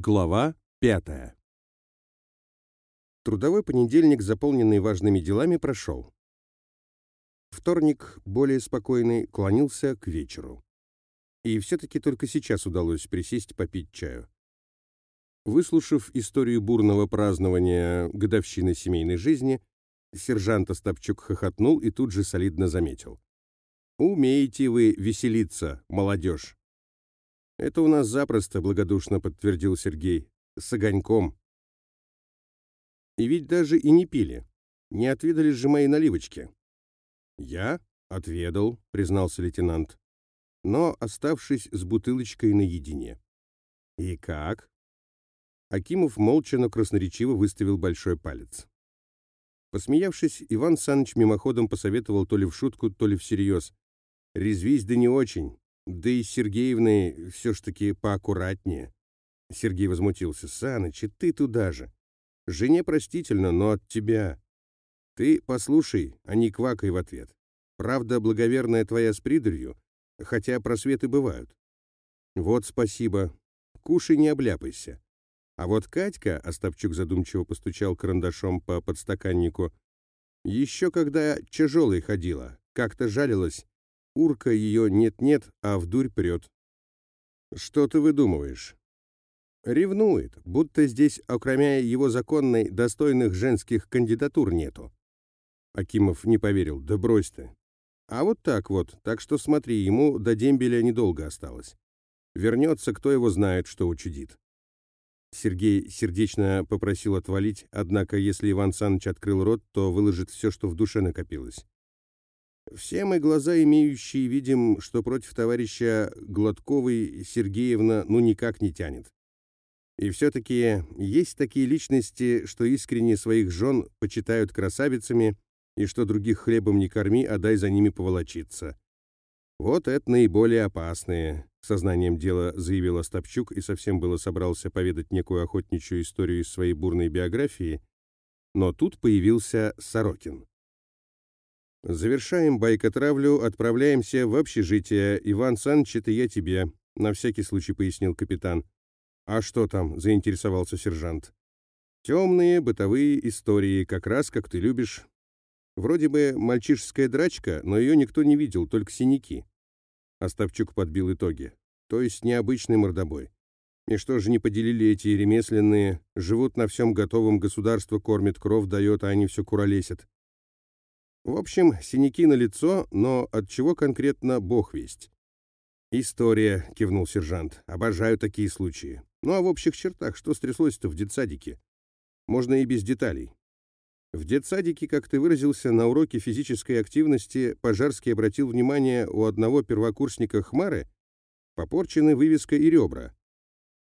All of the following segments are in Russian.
Глава пятая. Трудовой понедельник, заполненный важными делами, прошел. Вторник, более спокойный, клонился к вечеру. И все-таки только сейчас удалось присесть попить чаю. Выслушав историю бурного празднования годовщины семейной жизни, сержант Остапчук хохотнул и тут же солидно заметил. «Умеете вы веселиться, молодежь!» «Это у нас запросто», — благодушно подтвердил Сергей. «С огоньком». «И ведь даже и не пили. Не отведали же мои наливочки». «Я отведал», — признался лейтенант, но оставшись с бутылочкой наедине. «И как?» Акимов молча, но красноречиво выставил большой палец. Посмеявшись, Иван Саныч мимоходом посоветовал то ли в шутку, то ли всерьез. «Резвись да не очень. Да и с Сергеевной все ж таки поаккуратнее. Сергей возмутился. Саныч, ты туда же. Жене простительно, но от тебя. Ты послушай, а не квакай в ответ. Правда, благоверная твоя с придурью, хотя просветы бывают. Вот спасибо. Кушай, не обляпайся. А вот Катька, Остапчук задумчиво постучал карандашом по подстаканнику, еще когда тяжелой ходила, как-то жалилась, Урка ее нет-нет, а в дурь прет. Что ты выдумываешь? Ревнует, будто здесь, окромя его законной, достойных женских кандидатур нету. Акимов не поверил. Да брось ты. А вот так вот, так что смотри, ему до дембеля недолго осталось. Вернется, кто его знает, что учудит. Сергей сердечно попросил отвалить, однако если Иван Саныч открыл рот, то выложит все, что в душе накопилось. Все мы глаза имеющие видим, что против товарища Гладковой Сергеевна ну никак не тянет. И все-таки есть такие личности, что искренне своих жен почитают красавицами, и что других хлебом не корми, а дай за ними поволочиться. Вот это наиболее опасные, сознанием дела заявил Остапчук и совсем было собрался поведать некую охотничью историю из своей бурной биографии, но тут появился Сорокин. Завершаем байкотравлю, отправляемся в общежитие. Иван Саныч, это я тебе, на всякий случай пояснил капитан. А что там, заинтересовался сержант. Темные бытовые истории, как раз как ты любишь. Вроде бы мальчишеская драчка, но ее никто не видел, только синяки. Остапчук подбил итоги. То есть необычный мордобой. И что же не поделили эти ремесленные? Живут на всем готовом, государство кормит, кров дает, а они все куролесят. В общем, синяки на лицо, но от чего конкретно бог весть. «История», — кивнул сержант. «Обожаю такие случаи. Ну а в общих чертах, что стряслось-то в детсадике? Можно и без деталей». В детсадике, как ты выразился, на уроке физической активности Пожарский обратил внимание у одного первокурсника Хмары попорчены вывеска и ребра.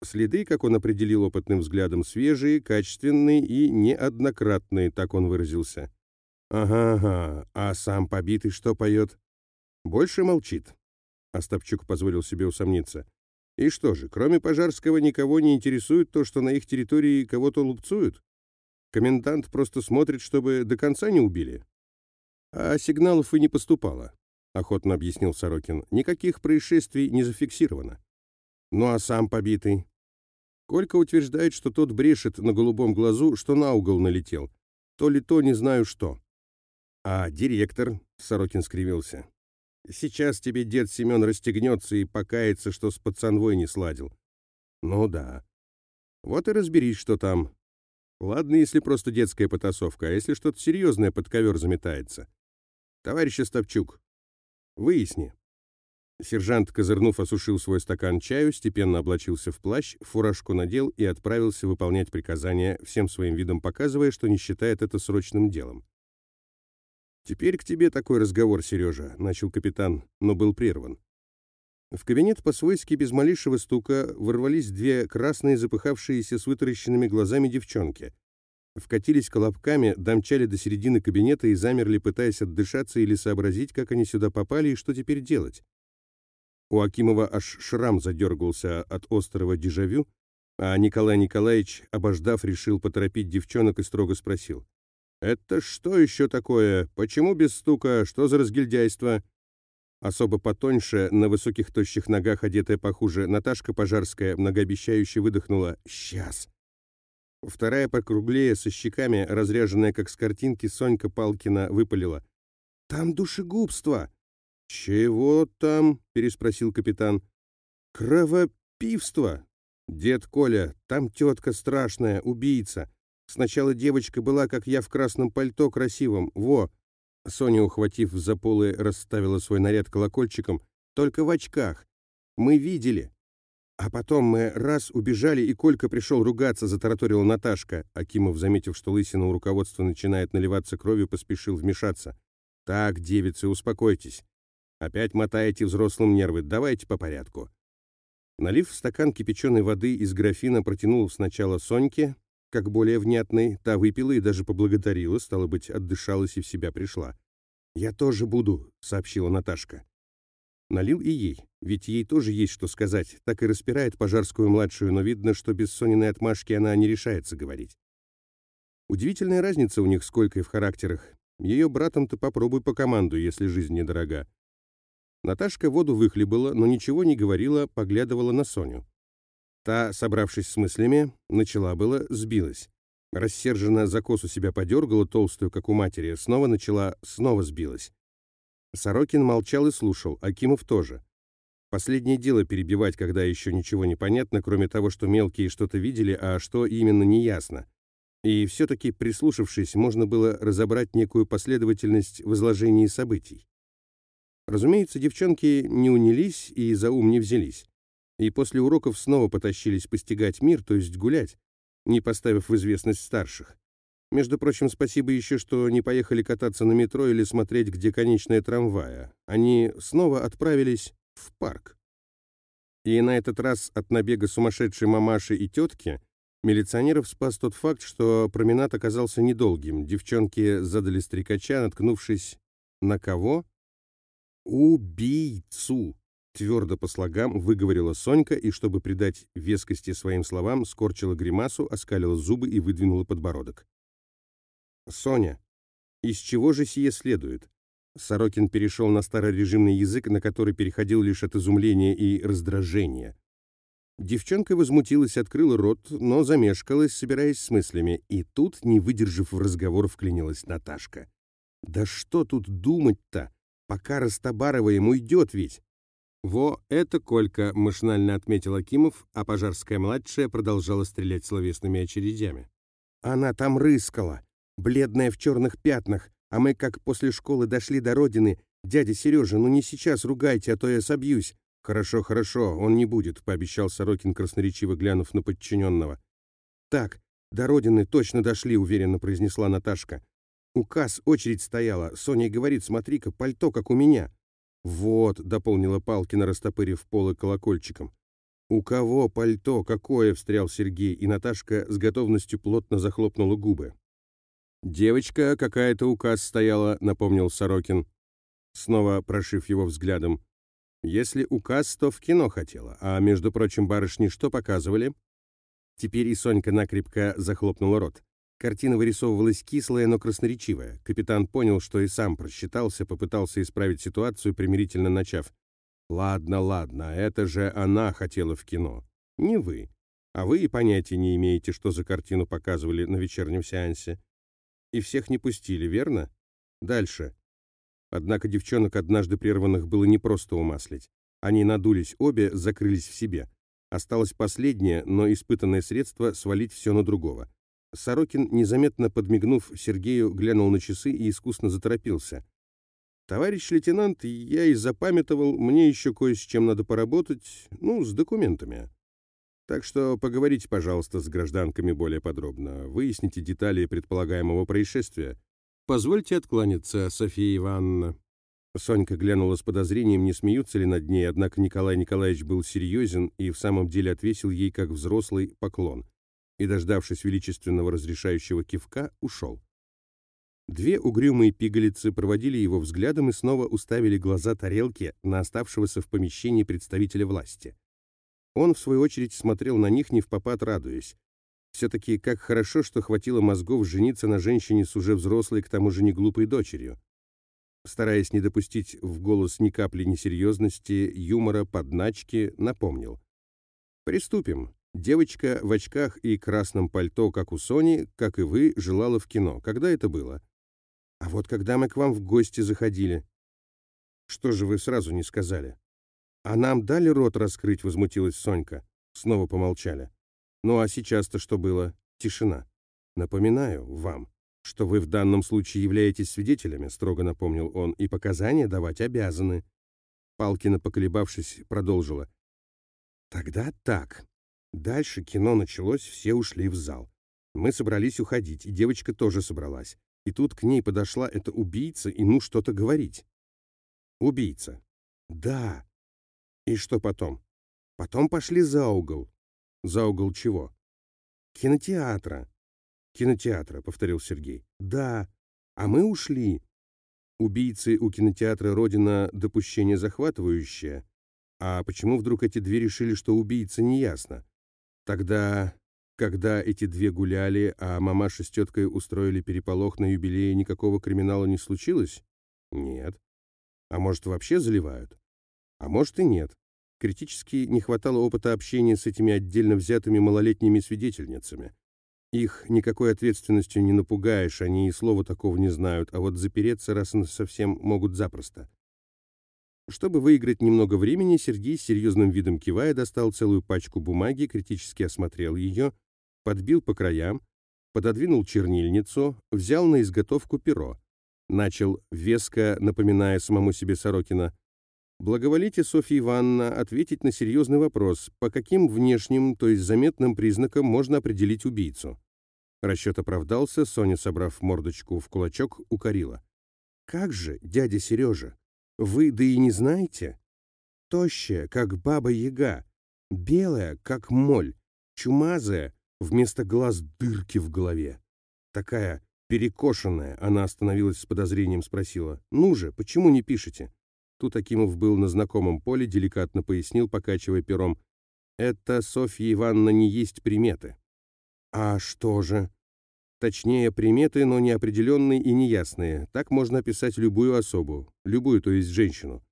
Следы, как он определил опытным взглядом, свежие, качественные и неоднократные, так он выразился. «Ага, ага. А сам побитый что поет?» «Больше молчит». Остапчук позволил себе усомниться. «И что же, кроме Пожарского никого не интересует то, что на их территории кого-то лупцуют? Комендант просто смотрит, чтобы до конца не убили?» «А сигналов и не поступало», — охотно объяснил Сорокин. «Никаких происшествий не зафиксировано». «Ну а сам побитый?» Колька утверждает, что тот брешет на голубом глазу, что на угол налетел. То ли то, не знаю что. «А директор?» — Сорокин скривился. «Сейчас тебе дед Семен расстегнется и покается, что с пацанвой не сладил». «Ну да. Вот и разберись, что там. Ладно, если просто детская потасовка, а если что-то серьезное под ковер заметается. Товарищ Остапчук, выясни». Сержант, козырнув, осушил свой стакан чаю, степенно облачился в плащ, фуражку надел и отправился выполнять приказания, всем своим видом показывая, что не считает это срочным делом. «Теперь к тебе такой разговор, Сережа», — начал капитан, но был прерван. В кабинет по-свойски без малейшего стука ворвались две красные, запыхавшиеся с вытаращенными глазами девчонки. Вкатились колобками, домчали до середины кабинета и замерли, пытаясь отдышаться или сообразить, как они сюда попали и что теперь делать. У Акимова аж шрам задергался от острого дежавю, а Николай Николаевич, обождав, решил поторопить девчонок и строго спросил. «Это что еще такое? Почему без стука? Что за разгильдяйство?» Особо потоньше, на высоких тощих ногах, одетая похуже, Наташка Пожарская многообещающе выдохнула «Сейчас!». Вторая покруглее, со щеками, разряженная как с картинки, Сонька Палкина выпалила. «Там душегубство!» «Чего там?» — переспросил капитан. «Кровопивство! Дед Коля, там тетка страшная, убийца. Сначала девочка была, как я, в красном пальто красивом. Во!» Соня, ухватив за полы, расставила свой наряд колокольчиком. «Только в очках. Мы видели. А потом мы раз убежали, и Колька пришел ругаться, затараторила Наташка. Акимов, заметив, что лысина у руководства начинает наливаться кровью, поспешил вмешаться. «Так, девицы, успокойтесь. Опять мотаете взрослым нервы. Давайте по порядку». Налив в стакан кипяченой воды из графина, протянул сначала Соньке, как более внятной, та выпила и даже поблагодарила, стало быть, отдышалась и в себя пришла. «Я тоже буду», — сообщила Наташка. Налил и ей, ведь ей тоже есть что сказать. Так и распирает пожарскую-младшую, но видно, что без Сониной отмашки она не решается говорить. Удивительная разница у них сколько и в характерах. Ее братом-то попробуй по команду, если жизнь недорога. Наташка воду выхлебала, но ничего не говорила, поглядывала на Соню. Та, собравшись с мыслями, начала было, сбилась. Рассерженно за косу себя подергала, толстую, как у матери, снова начала, снова сбилась. Сорокин молчал и слушал, Акимов тоже. Последнее дело перебивать, когда еще ничего не понятно, кроме того, что мелкие что-то видели, а что именно неясно. И все-таки, прислушавшись, можно было разобрать некую последовательность в изложении событий. Разумеется, девчонки не унялись и за ум не взялись. И после уроков снова потащились постигать мир, то есть гулять, не поставив в известность старших. Между прочим, спасибо еще, что не поехали кататься на метро или смотреть, где конечная трамвая. Они снова отправились в парк. И на этот раз от набега сумасшедшей мамаши и тетки милиционеров спас тот факт, что променад оказался недолгим. Девчонки задали стрекача, наткнувшись на кого? «Убийцу!» — твердо по слогам выговорила Сонька и, чтобы придать вескости своим словам, скорчила гримасу, оскалила зубы и выдвинула подбородок. Соня, из чего же сие следует? Сорокин перешел на старорежимный язык, на который переходил лишь от изумления и раздражения. Девчонка возмутилась, открыла рот, но замешкалась, собираясь с мыслями, и тут, не выдержав в разговор, вклинилась Наташка. «Да что тут думать-то? Пока Растабароваем уйдет ведь!» «Во, это Колька», — машинально отметил Акимов, а Пожарская-младшая продолжала стрелять словесными очередями. «Она там рыскала бледная в черных пятнах, а мы как после школы дошли до родины. Дядя Сережа, ну не сейчас ругайте, а то я собьюсь. Хорошо, хорошо, он не будет, пообещал Сорокин, красноречиво глянув на подчиненного. Так, до родины точно дошли, уверенно произнесла Наташка. Указ, очередь стояла. Соня говорит, смотри-ка, пальто, как у меня. Вот, дополнила Палкина, растопырив полы колокольчиком. «У кого пальто? Какое?» — встрял Сергей, и Наташка с готовностью плотно захлопнула губы. «Девочка какая-то указ стояла», — напомнил Сорокин, снова прошив его взглядом. «Если указ, то в кино хотела. А, между прочим, барышни что показывали?» Теперь и Сонька накрепко захлопнула рот. Картина вырисовывалась кислая, но красноречивая. Капитан понял, что и сам просчитался, попытался исправить ситуацию, примирительно начав. «Ладно, ладно, это же она хотела в кино. Не вы. А вы и понятия не имеете, что за картину показывали на вечернем сеансе. И всех не пустили, верно? Дальше. Однако девчонок, однажды прерванных, было непросто умаслить. Они надулись обе, закрылись в себе. Осталось последнее, но испытанное средство свалить все на другого. Сорокин, незаметно подмигнув Сергею, глянул на часы и искусно заторопился. «Товарищ лейтенант, я и запамятовал, мне еще кое с чем надо поработать, ну, с документами. Так что поговорите, пожалуйста, с гражданками более подробно. Выясните детали предполагаемого происшествия. Позвольте откланяться, София Ивановна. Сонька глянула с подозрением, не смеются ли над ней, однако Николай Николаевич был серьезен и в самом деле отвесил ей, как взрослый, поклон. И, дождавшись величественного разрешающего кивка, ушел. Две угрюмые пигалицы проводили его взглядом и снова уставили глаза тарелки на оставшегося в помещении представителя власти. Он, в свою очередь, смотрел на них не в попад, радуясь. Все-таки как хорошо, что хватило мозгов жениться на женщине с уже взрослой, к тому же не глупой дочерью. стараясь не допустить в голос ни капли несерьезности, юмора, подначки, напомнил. «Приступим. Девочка в очках и красном пальто, как у Сони, как и вы, желала в кино. Когда это было?» «А вот когда мы к вам в гости заходили». «Что же вы сразу не сказали?» «А нам дали рот раскрыть?» — возмутилась Сонька. Снова помолчали. «Ну а сейчас-то что было?» Тишина. «Напоминаю вам, что вы в данном случае являетесь свидетелями», — строго напомнил он, «и показания давать обязаны». Палкина, поколебавшись, продолжила. «Тогда так. Дальше кино началось, все ушли в зал. Мы собрались уходить, и девочка тоже собралась. И тут к ней подошла эта убийца и ну что-то говорить. Убийца. Да. И что потом? Потом пошли за угол. За угол чего? Кинотеатра. Кинотеатра, повторил Сергей. Да. А мы ушли. Убийцы у кинотеатра «Родина» допущение захватывающее. А почему вдруг эти две решили, что убийца, неясно. Тогда, когда эти две гуляли, а мамаша с теткой устроили переполох на юбилее, никакого криминала не случилось? Нет. А может, вообще заливают? А может и нет. Критически не хватало опыта общения с этими отдельно взятыми малолетними свидетельницами. Их никакой ответственностью не напугаешь, они и слова такого не знают, а вот запереться раз и совсем могут запросто. Чтобы выиграть немного времени, Сергей с серьезным видом кивая достал целую пачку бумаги, критически осмотрел ее, подбил по краям, пододвинул чернильницу, взял на изготовку перо. Начал, веско напоминая самому себе Сорокина, «Благоволите, Софья Ивановна, ответить на серьезный вопрос, по каким внешним, то есть заметным признакам можно определить убийцу?» Расчет оправдался, Соня, собрав мордочку в кулачок, укорила. «Как же, дядя Сережа, вы да и не знаете? Тощая, как баба-яга, белая, как моль, чумазая, вместо глаз дырки в голове. Такая перекошенная, она остановилась с подозрением, спросила, «Ну же, почему не пишете?» Тут Акимов был на знакомом поле, деликатно пояснил, покачивая пером, «Это, Софья Ивановна, не есть приметы». «А что же?» Точнее, приметы, но неопределенные и неясные. Так можно описать любую особу, любую, то есть женщину.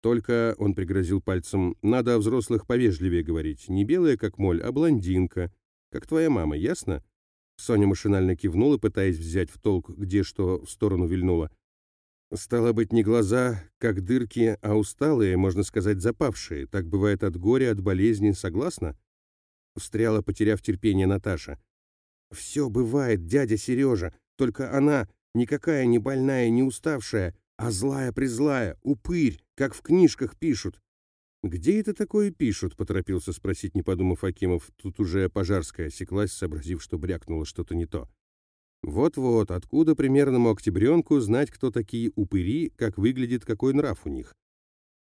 Только, он пригрозил пальцем, надо о взрослых повежливее говорить. Не белая, как моль, а блондинка. Как твоя мама, ясно? Соня машинально кивнула, пытаясь взять в толк, где что в сторону вильнула. Стало быть, не глаза, как дырки, а усталые, можно сказать, запавшие. Так бывает от горя, от болезни, согласна? Встряла, потеряв терпение Наташа. «Все бывает, дядя Сережа, только она никакая не больная, не уставшая, а злая-призлая, упырь, как в книжках пишут». «Где это такое пишут?» — поторопился спросить, не подумав Акимов. Тут уже Пожарская осеклась, сообразив, что брякнуло что-то не то. Вот-вот, откуда примерному октябренку знать, кто такие упыри, как выглядит, какой нрав у них?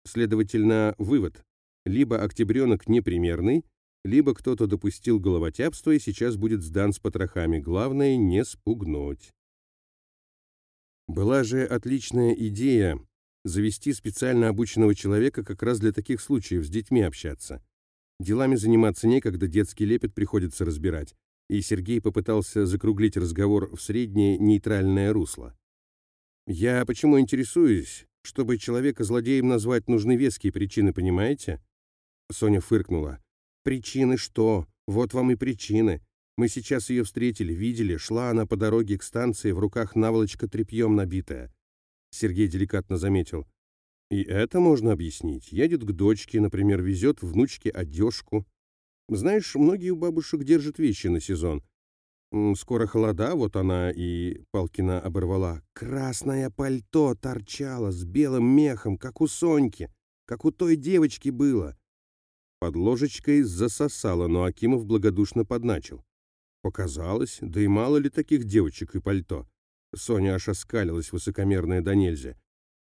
Следовательно, вывод. Либо октябренок непримерный, либо кто-то допустил головотяпство и сейчас будет сдан с потрохами. Главное, не спугнуть. Была же отличная идея завести специально обученного человека как раз для таких случаев, с детьми общаться. Делами заниматься некогда, детский лепет приходится разбирать. И Сергей попытался закруглить разговор в среднее нейтральное русло. «Я почему интересуюсь? Чтобы человека злодеем назвать, нужны веские причины, понимаете?» Соня фыркнула. Причины что? Вот вам и причины. Мы сейчас ее встретили, видели, шла она по дороге к станции, в руках наволочка тряпьем набитая. Сергей деликатно заметил. И это можно объяснить. Едет к дочке, например, везет внучке одежку. Знаешь, многие у бабушек держат вещи на сезон. Скоро холода, вот она и Палкина оборвала. Красное пальто торчало с белым мехом, как у Соньки, как у той девочки было. Под ложечкой засосало, но Акимов благодушно подначил. Показалось, да и мало ли таких девочек и пальто. Соня аж оскалилась, высокомерная до нельзя.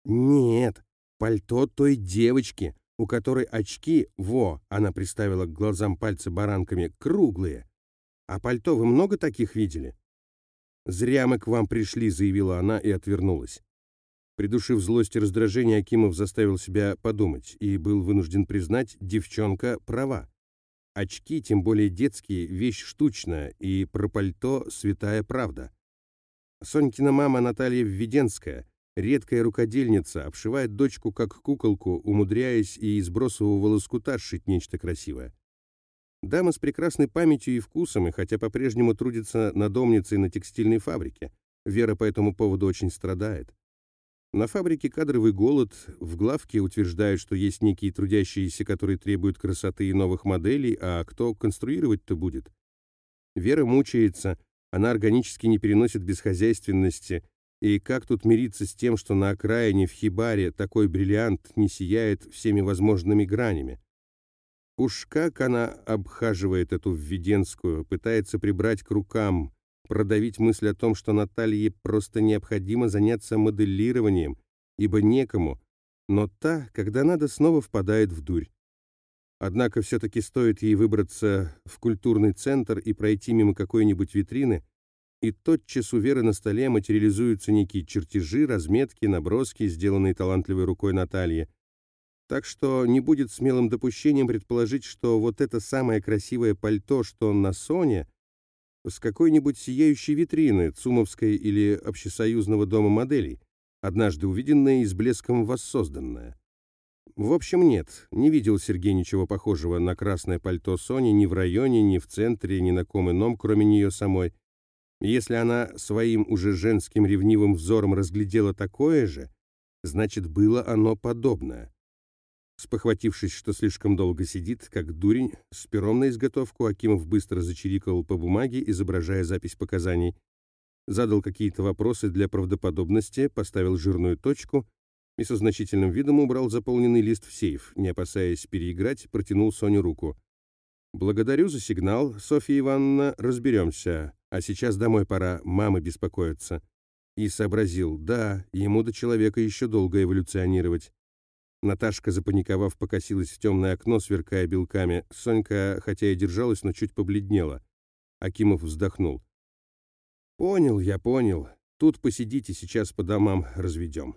«Нет, пальто той девочки, у которой очки, во!» Она приставила к глазам пальцы баранками, круглые. «А пальто вы много таких видели?» «Зря мы к вам пришли», — заявила она и отвернулась. Придушив злость и раздражение, Акимов заставил себя подумать и был вынужден признать, девчонка права. Очки, тем более детские, вещь штучная, и про пальто святая правда. Сонькина мама Наталья Введенская Редкая рукодельница обшивает дочку как куколку, умудряясь и из бросового лоскута сшить нечто красивое. Дама с прекрасной памятью и вкусом, и хотя по-прежнему трудится надомницей на текстильной фабрике, Вера по этому поводу очень страдает. На фабрике кадровый голод, в главке утверждают, что есть некие трудящиеся, которые требуют красоты и новых моделей, а кто конструировать-то будет? Вера мучается, она органически не переносит бесхозяйственности, и как тут мириться с тем, что на окраине в Хибаре такой бриллиант не сияет всеми возможными гранями? Уж как она обхаживает эту введенскую, пытается прибрать к рукам, продавить мысль о том, что Наталье просто необходимо заняться моделированием, ибо некому, но та, когда надо, снова впадает в дурь. Однако все-таки стоит ей выбраться в культурный центр и пройти мимо какой-нибудь витрины, и тотчас у Веры на столе материализуются некие чертежи, разметки, наброски, сделанные талантливой рукой Натальи. Так что не будет смелым допущением предположить, что вот это самое красивое пальто, что на Соне, с какой-нибудь сияющей витрины Цумовской или Общесоюзного дома моделей, однажды увиденное и с блеском воссозданное. В общем, нет, не видел Сергей ничего похожего на красное пальто Сони ни в районе, ни в центре, ни на ком ином, кроме нее самой. Если она своим уже женским ревнивым взором разглядела такое же, значит, было оно подобное. Спохватившись, что слишком долго сидит, как дурень, с пером на изготовку, Акимов быстро зачирикал по бумаге, изображая запись показаний. Задал какие-то вопросы для правдоподобности, поставил жирную точку и со значительным видом убрал заполненный лист в сейф, не опасаясь переиграть, протянул Соню руку. «Благодарю за сигнал, Софья Ивановна, разберемся. А сейчас домой пора, мамы беспокоятся». И сообразил, да, ему до человека еще долго эволюционировать. Наташка, запаниковав, покосилась в темное окно, сверкая белками. Сонька, хотя и держалась, но чуть побледнела. Акимов вздохнул. «Понял, я понял. Тут посидите, сейчас по домам разведем».